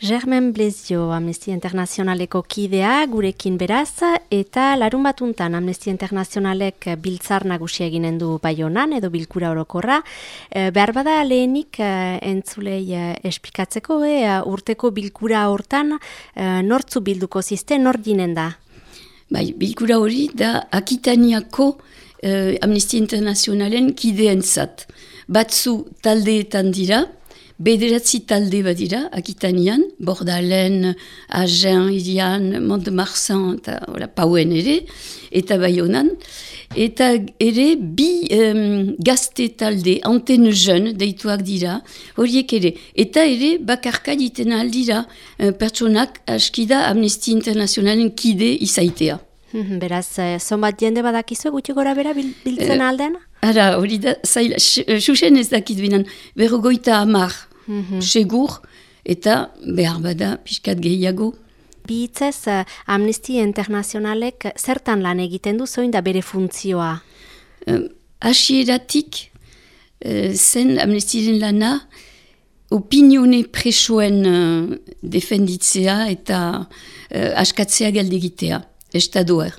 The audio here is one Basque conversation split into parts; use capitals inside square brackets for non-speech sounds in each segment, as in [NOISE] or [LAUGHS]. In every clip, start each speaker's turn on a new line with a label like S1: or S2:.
S1: Germen Blezio Amnestia Internazionaleko kidea gurekin beraz, eta larun batuntan Amnestia Internazionalek biltzar nagusia eginen du baionan edo bilkura orokorra. E, behar bada lehenik e, entzulei e, espikatzeko, e, urteko bilkura hortan e, nortzu bilduko ziste, nort ginen da?
S2: Bai, bilkura hori da Akitaniako e, Amnestia Internazionalen kideen zat. Batzu taldeetan dira, Bederatzi talde badira, akitanian, Bordalen, Agen, Irian, Mont-de-Marsan, eta ora, pauen ere, eta baionan. Eta ere, bi um, gazte talde, antenne jeun, deituak dira, horiek ere. Eta ere, bakarka ditena aldira, uh, pertsonak askida Amnesty Internationalen kide izaitea.
S1: Mhm, beraz, eh, zonbat jende badakizu gutxi gora bera biltzen uh, alden?
S2: Ara, hori da, zaila, xuxen ez dakit binen, berrogoita amar, -hmm. segur, eta behar bada pixkat gehiago.
S1: Bihitzez, uh, Amnesty Internazionalek zertan lan egiten du zoin da bere funtzioa?
S2: Uh, Asieratik, uh, zen Amnestyren lana, opinione presoen uh, defenditzea eta uh, askatzea galdegitea, estadoer.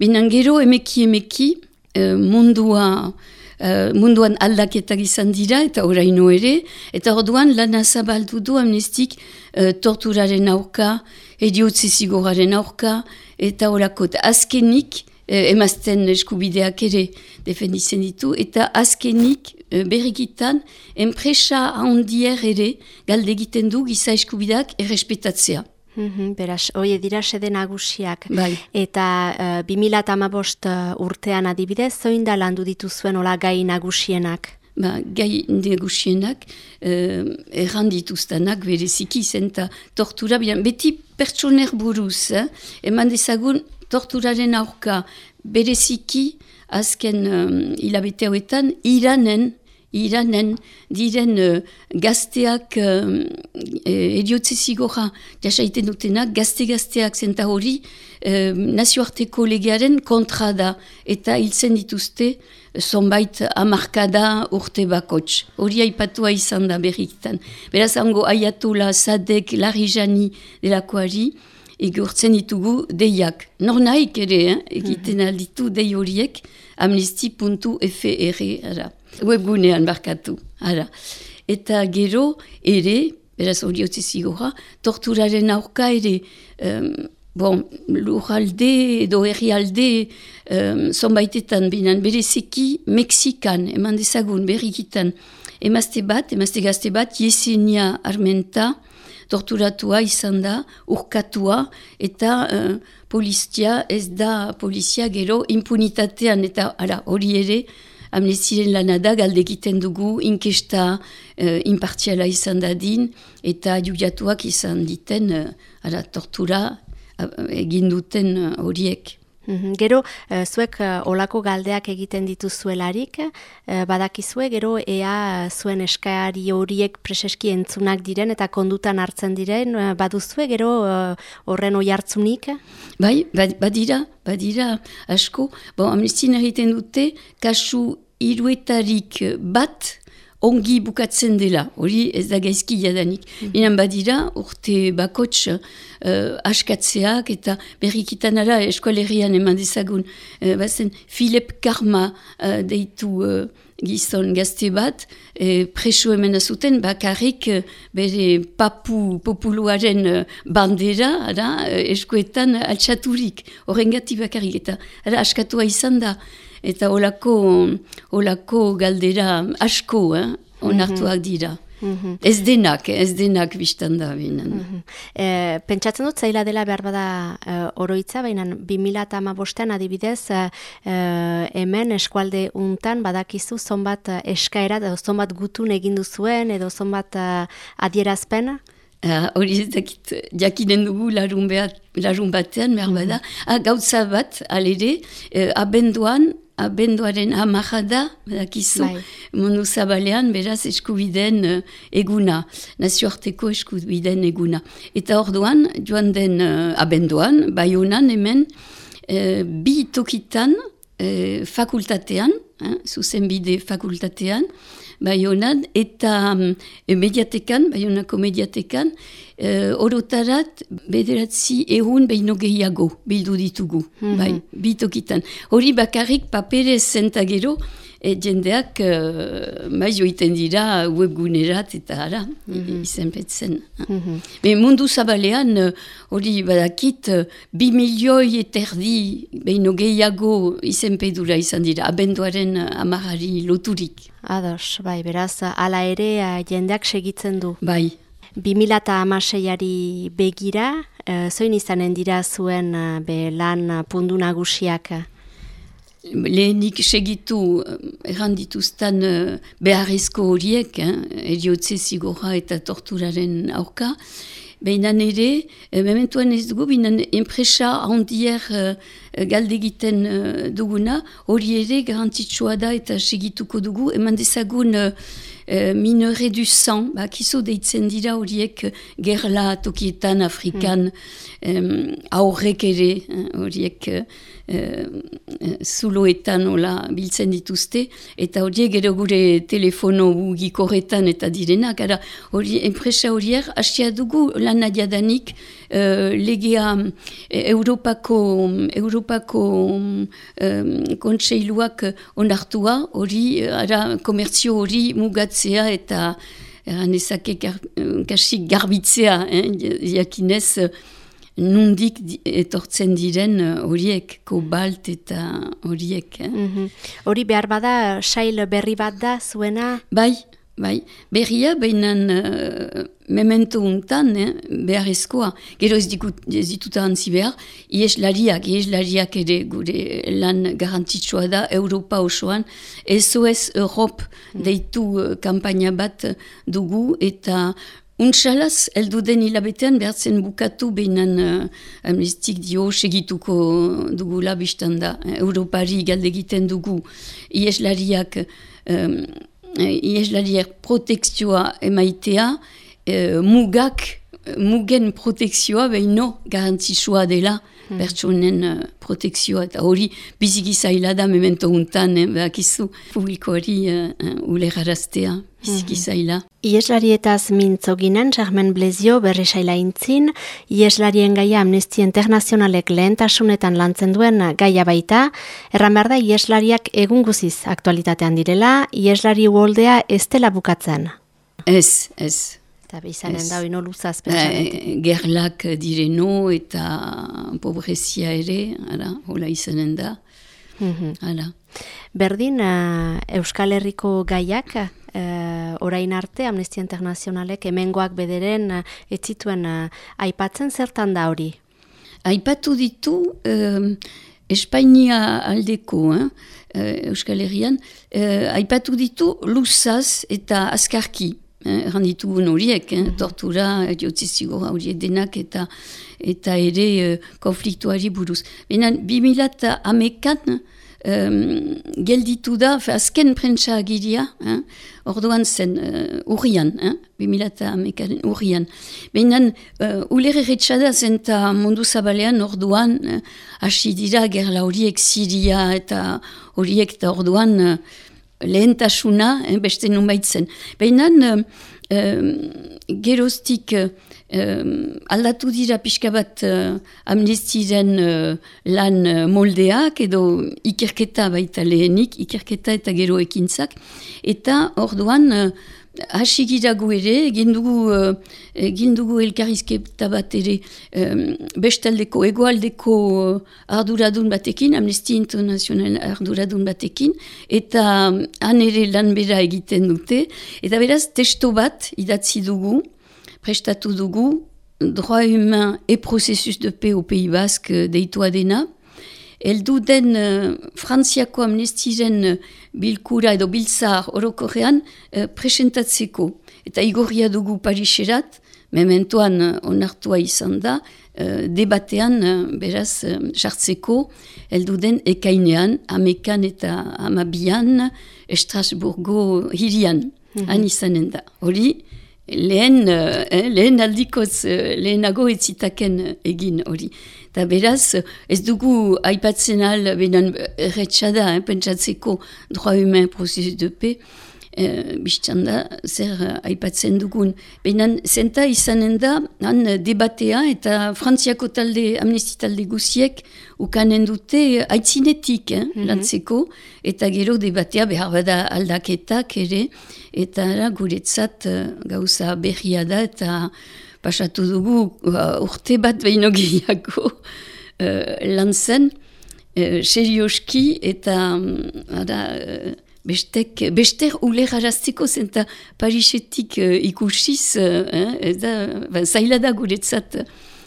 S2: Binan gero emeki emeki uh, mundua uh, munduan aldaketak izan dira eta oraino ere, eta orduan lana zabaldu du amnestik uh, torturaren aurka, ediotzi zigoraren aurka, eta orakot azkenik, uh, emazten eskubideak ere defenditzen ditu, eta azkenik uh, berrikitan, enpresa handier ere galde egiten du giza eskubideak errespetatzea.
S1: Mm beraz, hoi dira sede nagusiak.
S2: Bai.
S1: Eta uh, 2008 urtean adibidez, zoin da landu dituzuen ola gai nagusienak?
S2: Ba, gai nagusienak, uh, erran dituztenak bereziki zen tortura, bian, beti pertsoner buruz, eh? eman dezagun torturaren aurka bereziki azken um, hilabete hauetan iranen iranen diren uh, gazteak uh, ediotze zigorra jasaiten dutenak, gazte-gazteak zenta hori uh, nazioarteko legearen kontra da eta hiltzen dituzte zonbait amarkada urte bakots. Hori aipatua izan da berrikitan. Beraz, hango aiatula, sadek, larijani delakoari, egurtzen ditugu deiak. Nor nahik ere, eh? egiten mhm. alditu dei horiek, amnesty.fr webgunean barkatu. Ara. Eta gero ere, beraz hori otzi zigora, torturaren aurka ere, um, bon, lurralde edo herrialde um, zonbaitetan binan, bereziki Mexikan, eman dezagun berrikitan, emazte bat, emazte gazte bat, Yesenia Armenta, torturatua izan da, urkatua, eta uh, polizia ez da polizia gero impunitatean, eta hori ere, amnestiren lanada galde egiten dugu inkesta uh, impartiala izan dadin eta judiatuak izan diten uh, tortura uh, egin duten horiek.
S1: Mhm. Gero, zuek olako galdeak egiten dituzuelarik, uh, badakizue, gero ea zuen eskaari horiek preseski entzunak diren eta kondutan hartzen diren, baduzue, gero horren oi hartzunik?
S2: Bai, badira, badira, asko. Bon, amnestin egiten dute, kasu iruetarik bat ongi bukatzen dela, hori ez da gaizki jadanik. Mm badira, urte bakots uh, askatzeak eta berrikitan ara eskualerian eman dezagun. Uh, bazen, Philip Karma uh, deitu uh, gizon gazte bat, e, preso hemen azuten, bakarrik bere papu populuaren bandera, ara, eskuetan altxaturik, horren gati bakarrik, eta ara, askatua izan da eta olako, olako galdera asko, eh? onartuak dira. Mm Ez denak, ez denak biztan da binen. Mm
S1: e, pentsatzen dut zaila dela behar bada e, oroitza, baina 2000 bostean adibidez e, hemen eskualde untan badakizu zonbat eskaera, edo zonbat gutun egindu zuen, edo zonbat adierazpena?
S2: Hori ez dakit, jakinen dugu larun, behat, larun batean, behar bada. Mm -hmm. Gautza bat, alere, abenduan, abenduaren hamaja da, badakizu, bai. mundu zabalean, beraz eskubideen uh, eguna, nazioarteko eskubideen eguna. Eta orduan, joan den uh, abenduan, bai honan hemen, uh, bi tokitan, uh, fakultatean, uh, zuzenbide fakultatean, bai honan, eta um, mediatekan, bai honako mediatekan, uh, orotarat bederatzi egun behino gehiago bildu ditugu,
S1: Mhm.
S2: bai, bitokitan. Hori bakarrik paperez zentagero, e, jendeak uh, maiz joiten dira webgunerat eta ara,
S1: Mhm.
S2: izen petzen. Me mundu zabalean, eh, hori badakit, bi milioi eterdi behino gehiago izenpedura izan dira, abenduaren amarari loturik.
S1: Ados, bai, beraz, hala ere jendeak segitzen du.
S2: Bai,
S1: 2006ari begira, eh, zoin izanen dira zuen be lan pundu nagusiak?
S2: Lehenik segitu eh, erran dituztan eh, beharrezko horiek, eh, eriotze zigorra eta torturaren aurka, Behinan ere, e, mementuan ez dugu, behinan enpresa handier e, galdegiten e, duguna, hori ere garantitsua da eta segituko dugu, eman dezagun e, minore du sang, ba, kiso deitzen dira horiek gerla tokietan, Afrikan, em, aurrek ere, eh, horiek eh, eh, zuloetan hola biltzen dituzte, eta horiek gero gure telefono gikorretan eta direnak, ara hori enpresa horiek hasia dugu lan adiadanik eh, legea eh, Europako, Europako eh, kontseiluak onartua, hori eh, ara komertzio hori mugatzea eta Eran ezake gar, kasik garbitzea, eh, jakinez, eh, nundik di- etortzen diren eh, horiek, kobalt eta horiek. Eh?
S1: Mhm. Hori behar bada, sail berri bat da zuena?
S2: Bai, bai, berria behinan uh, memento untan, eh, beharrezkoa. Gero ez, dikut, ez dituta antzi behar, ieslariak, ieslariak ere gure lan garantitsua da, Europa osoan, SOS Europe deitu uh, kampaina bat dugu, eta Untxalaz, elduden hilabetean behartzen bukatu behinan uh, amnestik dio segituko dugula biztan da. Eh, Europari galdegiten dugu ieslariak, um, ieslariak protekzioa emaitea, eh, mugak, mugen protekzioa behino garantzisua dela pertsonen uh, protekzioa eta hori biziki zaila da memento untan, eh, behakizu publikoari uh, ulegaraztea biziki zaila.
S1: Ieslarietaz mintzo ginen, Germen Blezio berri saila intzin, Ieslarien gaia Amnesty Internazionalek lehentasunetan lantzen duen gaia baita, erran behar da Ieslariak egun guziz aktualitatean direla, Ieslari uoldea ez dela bukatzen.
S2: Ez, ez.
S1: Eta izanen da, ino luzaz pentsatzen.
S2: Eh, gerlak direno eta pobrezia ere, ara, hola izanen da.
S1: Mhm.
S2: Hala.
S1: Berdin, eh, Euskal Herriko gaiak, eh, orain arte, Amnestia Internazionalek hemengoak bederen uh, ez zituen eh, aipatzen zertan da hori.
S2: Aipatu ditu eh, Espainia aldeko, eh, Euskal Herrian, eh, aipatu ditu luzaz eta azkarki. Eh, erran ditugun horiek, eh, tortura, jotzizigora horiek denak eta eta ere eh, konfliktuari buruz. Benan, 2000 amekan um, gelditu da, fe, azken prentsa agiria, eh, orduan zen uh, urrian, eh, 2000 amekaren urrian. Behinan, uh, ulere retxada zen eta mundu zabalean orduan eh, hasi dira gerla horiek Siria eta horiek eta orduan uh, lehentasuna, eh, beste numaitzen. Behinan, uh, geroztik um, aldatu dira pixka bat uh, amnestiren uh, lan uh, moldeak edo ikerketa baita lehenik, ikerketa eta gero ekintzak, eta orduan uh, hasi gira gu ere, egin dugu, egin dugu elkarrizketa bat ere um, bestaldeko, egoaldeko arduradun batekin, Amnesty International arduradun batekin, eta um, han ere lan bera egiten dute, eta beraz testo bat idatzi dugu, prestatu dugu, droit humain et processus de paix au Pays Basque deitua dena, Eldu den uh, frantziako amnestiren uh, bilkura edo biltzar orokorrean uh, presentatzeko. Eta igorria dugu Pariserat, mementoan uh, onartua izan da, uh, debatean uh, beraz uh, sartzeko, eldu den ekainean, amekan eta amabian, Estrasburgo hirian, han izanen da. Hori, lehen, eh, lehen aldikoz, eh, lehenago ez egin hori. Eta beraz, ez dugu aipatzen al, benan erretxada, eh, pentsatzeko droit humain prozesu de paix, e, da, zer aipatzen dugun. Benan, zenta izanen da, han debatea eta frantziako talde, amnesti talde guziek, ukanen dute aitzinetik, eh, mm lantzeko, eta gero debatea behar bada aldaketak ere, eta guretzat gauza berria da, eta pasatu dugu uh, urte bat behino gehiago [LAUGHS] uh, lan zen, uh, serioski eta um, ara, uh, bestek, bester uler haraztiko zen eta Parisetik uh, ikusiz, uh, eh, da, ba, zaila da guretzat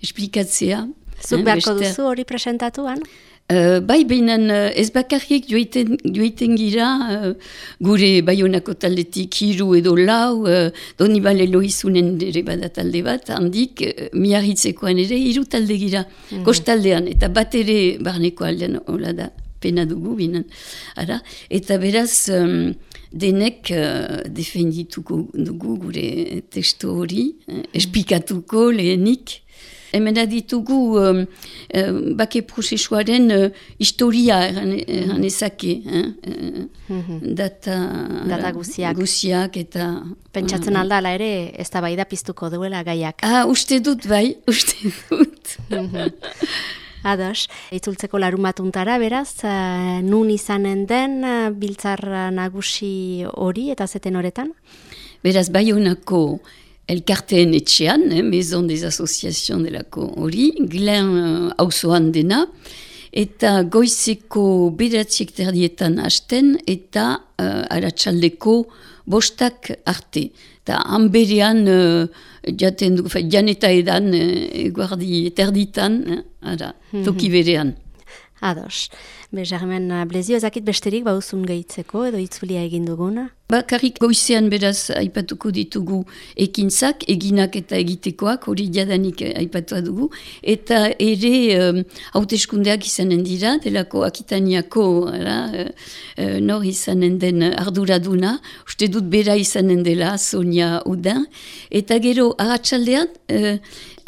S2: esplikatzea.
S1: Zuk beharko duzu hori presentatuan?
S2: Uh, bai, behinan uh, ez bakarriek joiten, joiten gira uh, gure baionako taldetik hiru edo lau, uh, doni bale loizunen ere bada talde bat, handik uh, miarritzekoan ere hiru talde gira, mm kostaldean, eta bat ere barneko aldean, hola da, pena dugu binan. Ara, eta beraz, um, denek uh, defendituko dugu gure testo hori, uh, espikatuko lehenik, Hemen ditugu um, um, bake prozesuaren uh, historia eran ezake. Eh?
S1: Mm Data, Data guziak.
S2: guziak eta...
S1: Pentsatzen uh, aldala ere ez da bai da piztuko duela gaiak.
S2: Ah, uste dut bai, [LAUGHS] uste dut.
S1: Mhm. Ados, itzultzeko larumatuntara beraz, uh, nun izanen den uh, biltzar nagusi hori eta zeten horretan?
S2: Beraz, bai honako elkarteen etxean, eh, Maison des Associations delako hori, glen hauzoan uh, dena, eta goizeko bedatziek terdietan hasten, eta uh, aratsaldeko bostak arte. Eta hanberean, uh, jaten du, jan eta edan, uh, eguardi eh, ara, toki berean.
S1: Ados. Be, Germen, blezio ezakit besterik bauzun gehitzeko edo itzulia egin duguna?
S2: Bakarrik goizean beraz aipatuko ditugu ekintzak, eginak eta egitekoak, hori jadanik aipatua dugu, eta ere um, hauteskundeak izanen dira, delako akitaniako ara, uh, nor izanen den arduraduna, uste dut bera izanen dela, Sonia Udan, eta gero ahatsaldean, uh,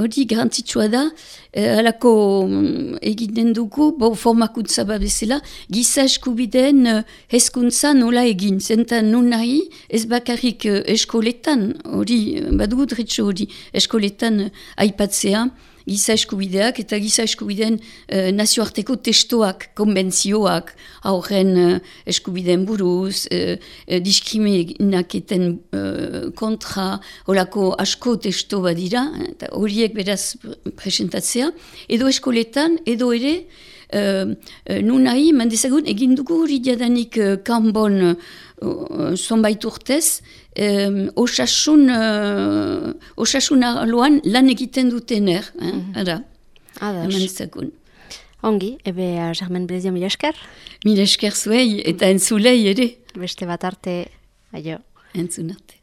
S2: hori garantzitsua da, uh, alako um, egiten dugu, bo formakuntza babezela, giza eskubideen uh, hezkuntza nola egin, zentan nun nahi, ez bakarrik uh, eskoletan, hori, badugut ritxo hori, eskoletan uh, aipatzea, giza eskubideak eta giza eskubideen uh, nazioarteko testoak, konbentzioak, aurren uh, eskubideen buruz, uh, diskriminaketen uh, kontra, horako asko testo badira, eta horiek beraz presentatzea, edo eskoletan, edo ere, Uh, uh, Nunai, mandezagun, egin dugu hori diadanik uh, kanbon uh, zonbait urtez, um, osasun, uh, osasun aloan lan egiten dutener. Eh? Mm -hmm. Ara,
S1: Ongi, ebe uh, Germen Blezio mila esker?
S2: Mila esker zuei eta entzulei ere.
S1: Beste bat arte, aio.
S2: Entzun arte.